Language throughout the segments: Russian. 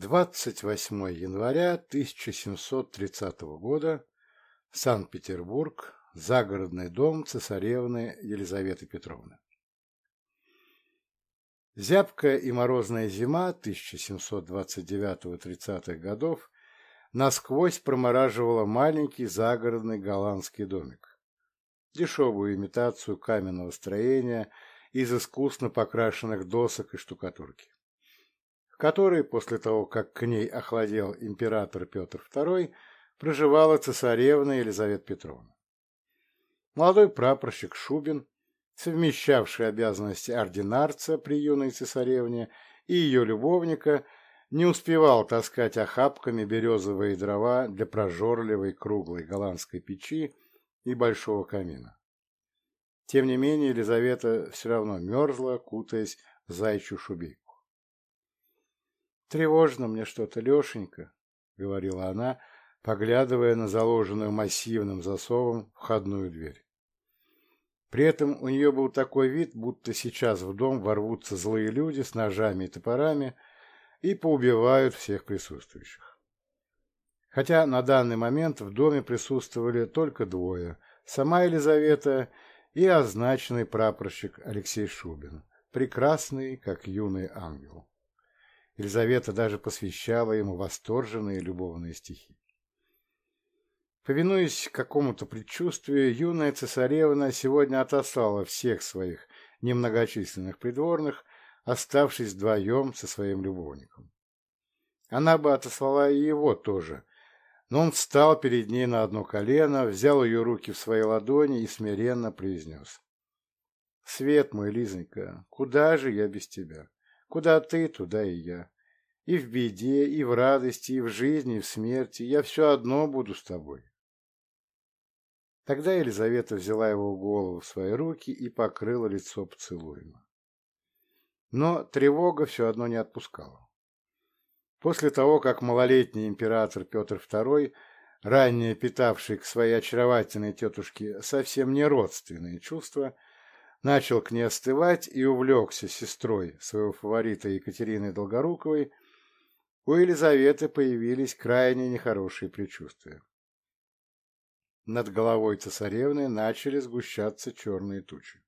28 января 1730 года, Санкт-Петербург, загородный дом цесаревны Елизаветы Петровны. Зябкая и морозная зима 1729-30-х годов насквозь промораживала маленький загородный голландский домик. Дешевую имитацию каменного строения из искусно покрашенных досок и штукатурки, которой, после того, как к ней охладел император Петр II, проживала цесаревна Елизавета Петровна. Молодой прапорщик Шубин совмещавший обязанности ординарца при юной цесаревне и ее любовника, не успевал таскать охапками березовые дрова для прожорливой круглой голландской печи и большого камина. Тем не менее, Елизавета все равно мерзла, кутаясь в зайчью шубейку. «Тревожно мне что-то, Лешенька», — говорила она, поглядывая на заложенную массивным засовом входную дверь. При этом у нее был такой вид, будто сейчас в дом ворвутся злые люди с ножами и топорами и поубивают всех присутствующих. Хотя на данный момент в доме присутствовали только двое – сама Елизавета и означенный прапорщик Алексей Шубин, прекрасный, как юный ангел. Елизавета даже посвящала ему восторженные любовные стихи. Повинуясь какому-то предчувствию, юная цесаревна сегодня отослала всех своих немногочисленных придворных, оставшись вдвоем со своим любовником. Она бы отослала и его тоже, но он встал перед ней на одно колено, взял ее руки в свои ладони и смиренно произнес. «Свет мой, Лизонька, куда же я без тебя? Куда ты, туда и я. И в беде, и в радости, и в жизни, и в смерти я все одно буду с тобой. Тогда Елизавета взяла его голову в свои руки и покрыла лицо поцелуем. Но тревога все одно не отпускала. После того, как малолетний император Петр II, ранее питавший к своей очаровательной тетушке совсем не родственные чувства, начал к ней остывать и увлекся сестрой своего фаворита Екатерины Долгоруковой, у Елизаветы появились крайне нехорошие предчувствия над головой цесаревны начали сгущаться черные тучи.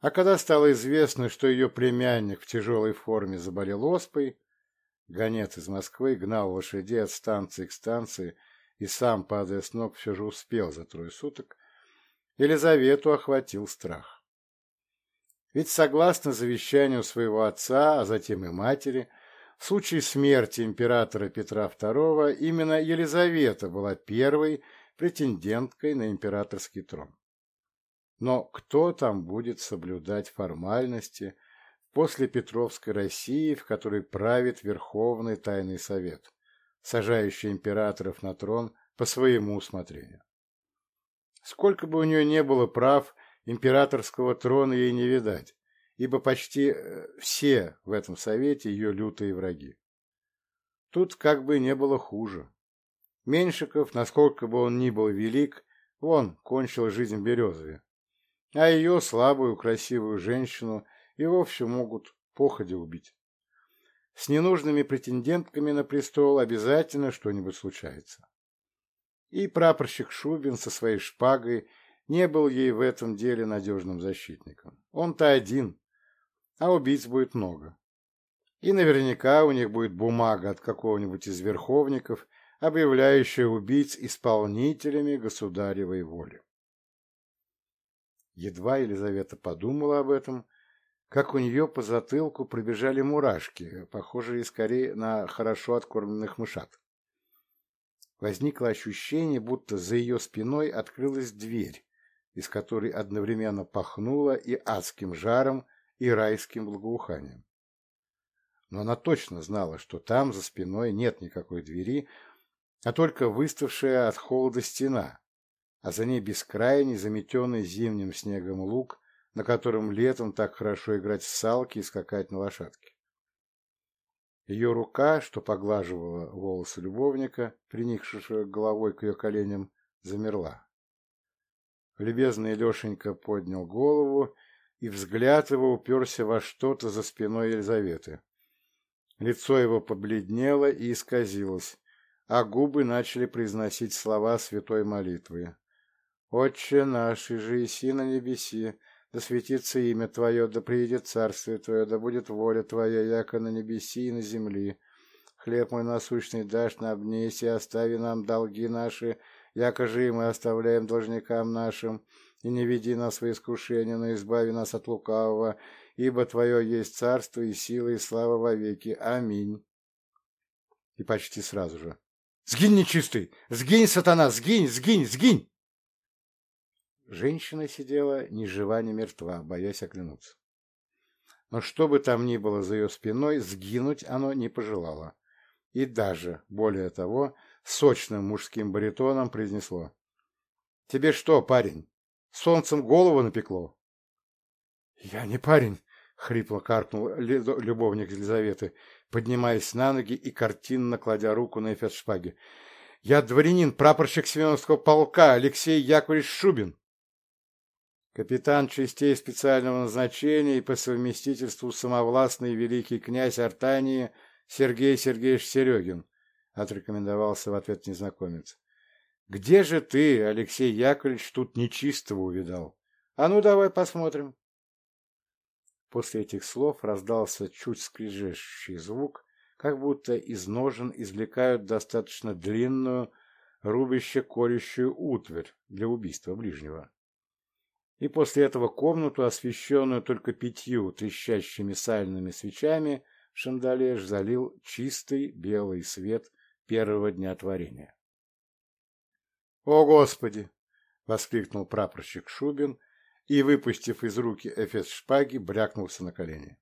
А когда стало известно, что ее племянник в тяжелой форме заболел оспой, гонец из Москвы гнал лошадей от станции к станции и сам, падая с ног, все же успел за трое суток, Елизавету охватил страх. Ведь согласно завещанию своего отца, а затем и матери, в случае смерти императора Петра II именно Елизавета была первой претенденткой на императорский трон. Но кто там будет соблюдать формальности после Петровской России, в которой правит Верховный Тайный Совет, сажающий императоров на трон по своему усмотрению? Сколько бы у нее не было прав, императорского трона ей не видать, ибо почти э, все в этом совете ее лютые враги. Тут как бы не было хуже. Меньшиков, насколько бы он ни был велик, он кончил жизнь в Березове. А ее слабую, красивую женщину и вовсе могут походе убить. С ненужными претендентками на престол обязательно что-нибудь случается. И прапорщик Шубин со своей шпагой не был ей в этом деле надежным защитником. Он-то один, а убийц будет много. И наверняка у них будет бумага от какого-нибудь из верховников – объявляющая убийц исполнителями государевой воли. Едва Елизавета подумала об этом, как у нее по затылку пробежали мурашки, похожие скорее на хорошо откормленных мышат. Возникло ощущение, будто за ее спиной открылась дверь, из которой одновременно пахнуло и адским жаром, и райским благоуханием. Но она точно знала, что там за спиной нет никакой двери, а только выставшая от холода стена, а за ней бескрайний, заметенный зимним снегом луг, на котором летом так хорошо играть в салки и скакать на лошадке. Ее рука, что поглаживала волосы любовника, приникшего головой к ее коленям, замерла. Любезный Лешенька поднял голову, и взгляд его уперся во что-то за спиной Елизаветы. Лицо его побледнело и исказилось, а губы начали произносить слова святой молитвы. «Отче наш, и же иси на небеси, да светится имя Твое, да приедет царствие Твое, да будет воля Твоя, яко на небеси и на земли. Хлеб мой насущный дашь нам днесь, остави нам долги наши, яко же мы оставляем должникам нашим, и не веди нас в искушение, но избави нас от лукавого, ибо Твое есть царство и сила и слава во веки. Аминь. И почти сразу же. «Сгинь, нечистый! Сгинь, сатана! Сгинь, сгинь, сгинь!» Женщина сидела ни жива, ни мертва, боясь оглянуться. Но что бы там ни было за ее спиной, сгинуть оно не пожелало. И даже, более того, сочным мужским баритоном произнесло. «Тебе что, парень, солнцем голову напекло?» «Я не парень», — хрипло каркнул любовник Елизаветы, поднимаясь на ноги и картинно кладя руку на эфес шпаги. «Я дворянин, прапорщик Семеновского полка Алексей Яковлевич Шубин». Капитан частей специального назначения и по совместительству самовластный великий князь Артании Сергей Сергеевич Серегин, отрекомендовался в ответ незнакомец. Где же ты, Алексей Яковлевич, тут нечистого увидал? А ну давай посмотрим. После этих слов раздался чуть скрежещущий звук, как будто из ножен извлекают достаточно длинную, рубяще-колющую утварь для убийства ближнего и после этого комнату, освещенную только пятью трещащими сальными свечами, шандалеж залил чистый белый свет первого дня творения. «О, Господи!» — воскликнул прапорщик Шубин и, выпустив из руки эфес шпаги, брякнулся на колени.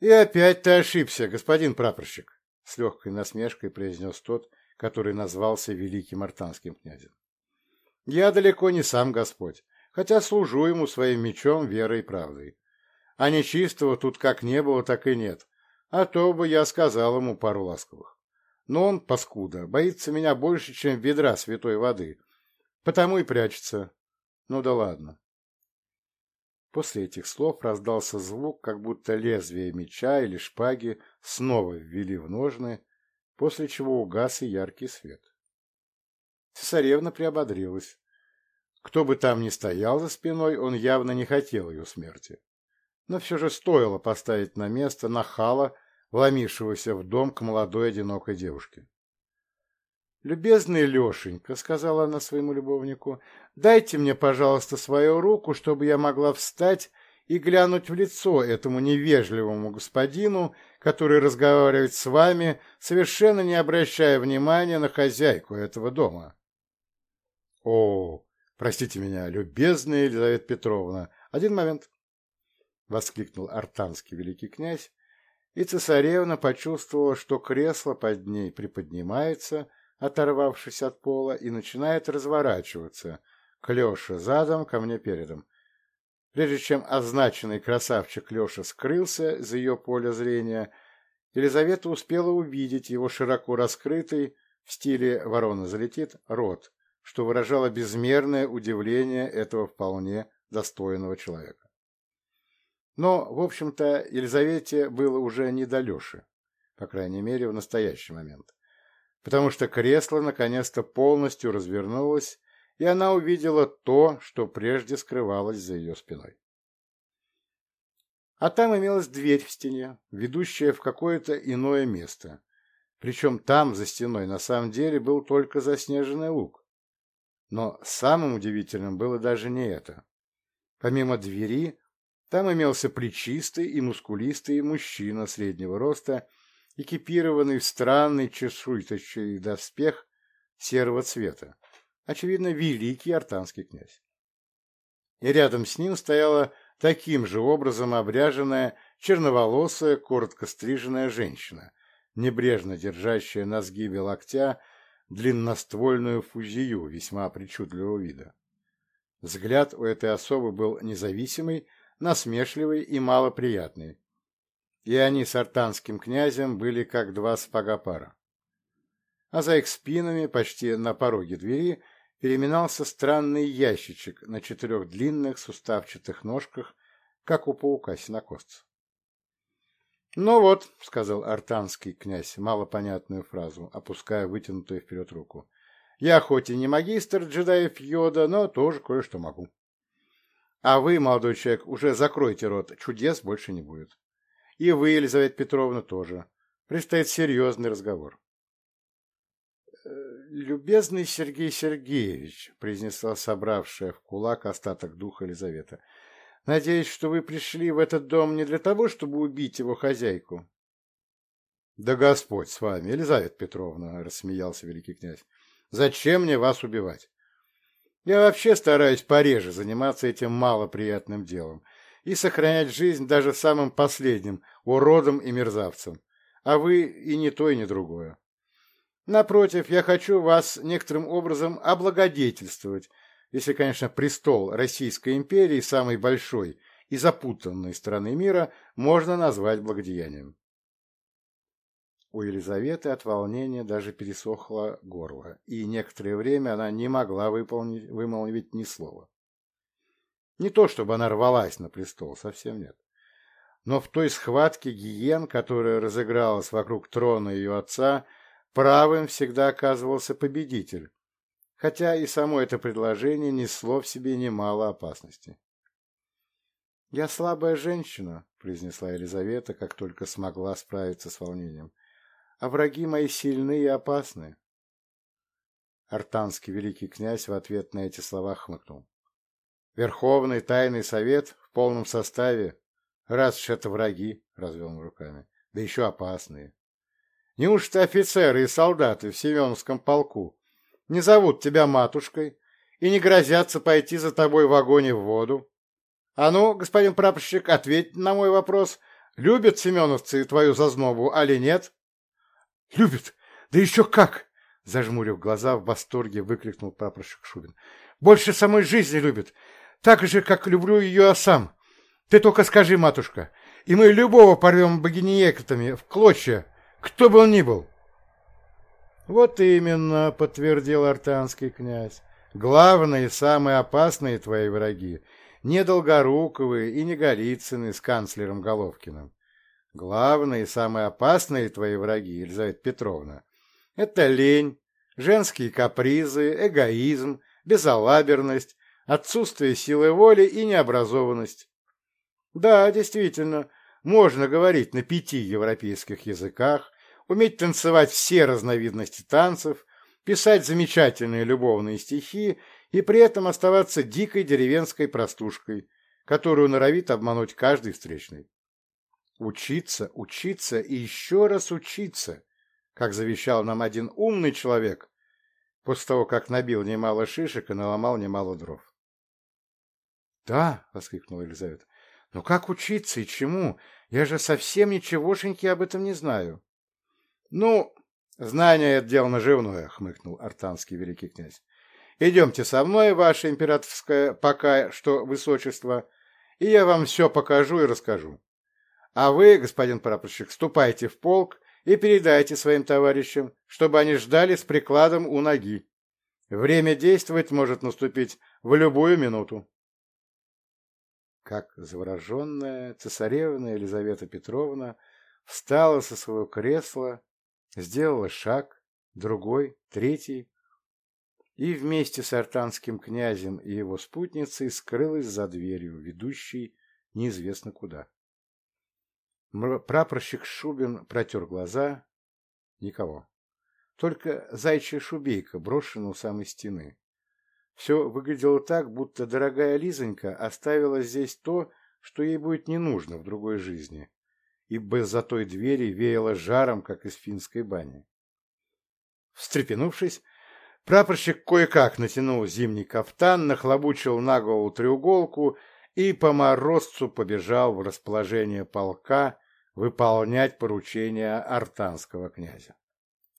«И опять ты ошибся, господин прапорщик!» — с легкой насмешкой произнес тот, который назвался великим артанским князем. Я далеко не сам Господь, хотя служу ему своим мечом верой и правдой. А нечистого тут как не было, так и нет, а то бы я сказал ему пару ласковых. Но он, паскуда, боится меня больше, чем ведра святой воды, потому и прячется. Ну да ладно. После этих слов раздался звук, как будто лезвие меча или шпаги снова ввели в ножны, после чего угас и яркий свет. Цесаревна приободрилась. Кто бы там ни стоял за спиной, он явно не хотел ее смерти. Но все же стоило поставить на место нахала, вломившегося в дом к молодой одинокой девушке. «Любезный Лешенька», — сказала она своему любовнику, — «дайте мне, пожалуйста, свою руку, чтобы я могла встать и глянуть в лицо этому невежливому господину, который разговаривает с вами, совершенно не обращая внимания на хозяйку этого дома». «О, простите меня, любезная Елизавета Петровна, один момент!» — воскликнул артанский великий князь, и цесаревна почувствовала, что кресло под ней приподнимается, оторвавшись от пола, и начинает разворачиваться, к Леше задом, ко мне передом. Прежде чем означенный красавчик Леша скрылся за ее поля зрения, Елизавета успела увидеть его широко раскрытый, в стиле «ворона залетит», рот, что выражало безмерное удивление этого вполне достойного человека. Но, в общем-то, Елизавете было уже не до Леши, по крайней мере, в настоящий момент, потому что кресло наконец-то полностью развернулось, и она увидела то, что прежде скрывалось за ее спиной. А там имелась дверь в стене, ведущая в какое-то иное место, причем там, за стеной, на самом деле был только заснеженный луг, но самым удивительным было даже не это. Помимо двери, там имелся плечистый и мускулистый мужчина среднего роста, экипированный в странный чешуйчатый доспех серого цвета, очевидно, великий артанский князь. И рядом с ним стояла таким же образом обряженная черноволосая, коротко стриженная женщина, небрежно держащая на сгибе локтя длинноствольную фузию весьма причудливого вида. Взгляд у этой особы был независимый, насмешливый и малоприятный. И они с артанским князем были как два спагопара. А за их спинами, почти на пороге двери, переминался странный ящичек на четырех длинных суставчатых ножках, как у паука-синокосца. «Ну вот», — сказал артанский князь малопонятную фразу, опуская вытянутую вперед руку. «Я хоть и не магистр джедаев Йода, но тоже кое-что могу. А вы, молодой человек, уже закройте рот, чудес больше не будет. И вы, Елизавета Петровна, тоже. Предстоит серьезный разговор». «Э, «Любезный Сергей Сергеевич», — произнесла собравшая в кулак остаток духа Елизавета, — Надеюсь, что вы пришли в этот дом не для того, чтобы убить его хозяйку. — Да Господь с вами, Елизавета Петровна, — рассмеялся великий князь. — Зачем мне вас убивать? Я вообще стараюсь пореже заниматься этим малоприятным делом и сохранять жизнь даже самым последним уродом и мерзавцем, а вы и не то, и не другое. Напротив, я хочу вас некоторым образом облагодетельствовать если, конечно, престол Российской империи, самой большой и запутанной страны мира, можно назвать благодеянием. У Елизаветы от волнения даже пересохло горло, и некоторое время она не могла выполнить, вымолвить ни слова. Не то, чтобы она рвалась на престол, совсем нет. Но в той схватке гиен, которая разыгралась вокруг трона ее отца, правым всегда оказывался победитель, хотя и само это предложение несло в себе немало опасности. «Я слабая женщина», — произнесла Елизавета, как только смогла справиться с волнением, «а враги мои сильны и опасны». Артанский великий князь в ответ на эти слова хмыкнул. «Верховный тайный совет в полном составе, раз уж это враги», — развел он руками, — «да еще опасные. Неужто офицеры и солдаты в Семеновском полку не зовут тебя матушкой и не грозятся пойти за тобой в огонь в воду? А ну, господин прапорщик, ответь на мой вопрос. Любят семеновцы твою зазнобу, али нет? — Любят! Да еще как! — зажмурив глаза, в восторге выкрикнул прапорщик Шубин. — Больше самой жизни любят, так же, как люблю ее я сам. Ты только скажи, матушка, и мы любого порвем богинеектами в клочья, кто бы он ни был. «Вот именно», — подтвердил артанский князь, — «главные самые опасные твои враги не Долгоруковы и не Голицыны с канцлером Головкиным. Главные и самые опасные твои враги, Елизавета Петровна, это лень, женские капризы, эгоизм, безалаберность, отсутствие силы воли и необразованность. Да, действительно, можно говорить на пяти европейских языках, уметь танцевать все разновидности танцев, писать замечательные любовные стихи и при этом оставаться дикой деревенской простушкой, которую норовит обмануть каждый встречный. Учиться, учиться и еще раз учиться, как завещал нам один умный человек, после того, как набил немало шишек и наломал немало дров. «Да!» — воскликнула Елизавета. «Но как учиться и чему? Я же совсем ничегошеньки об этом не знаю». «Ну, знание — это дело наживное», — хмыкнул артанский великий князь. «Идемте со мной, ваше императорское пока что высочество, и я вам все покажу и расскажу. А вы, господин прапорщик, ступайте в полк и передайте своим товарищам, чтобы они ждали с прикладом у ноги. Время действовать может наступить в любую минуту». Как завороженная цесаревна Елизавета Петровна встала со своего кресла Сделала шаг, другой, третий, и вместе с артанским князем и его спутницей скрылась за дверью, ведущей неизвестно куда. Прапорщик Шубин протер глаза. Никого. Только зайчья шубейка, брошена у самой стены. Все выглядело так, будто дорогая Лизонька оставила здесь то, что ей будет не нужно в другой жизни, ибо за той двери веяло жаром, как из финской бани. Встрепенувшись, прапорщик кое-как натянул зимний кафтан, нахлобучил на голову треуголку и по морозцу побежал в расположение полка выполнять поручения артанского князя.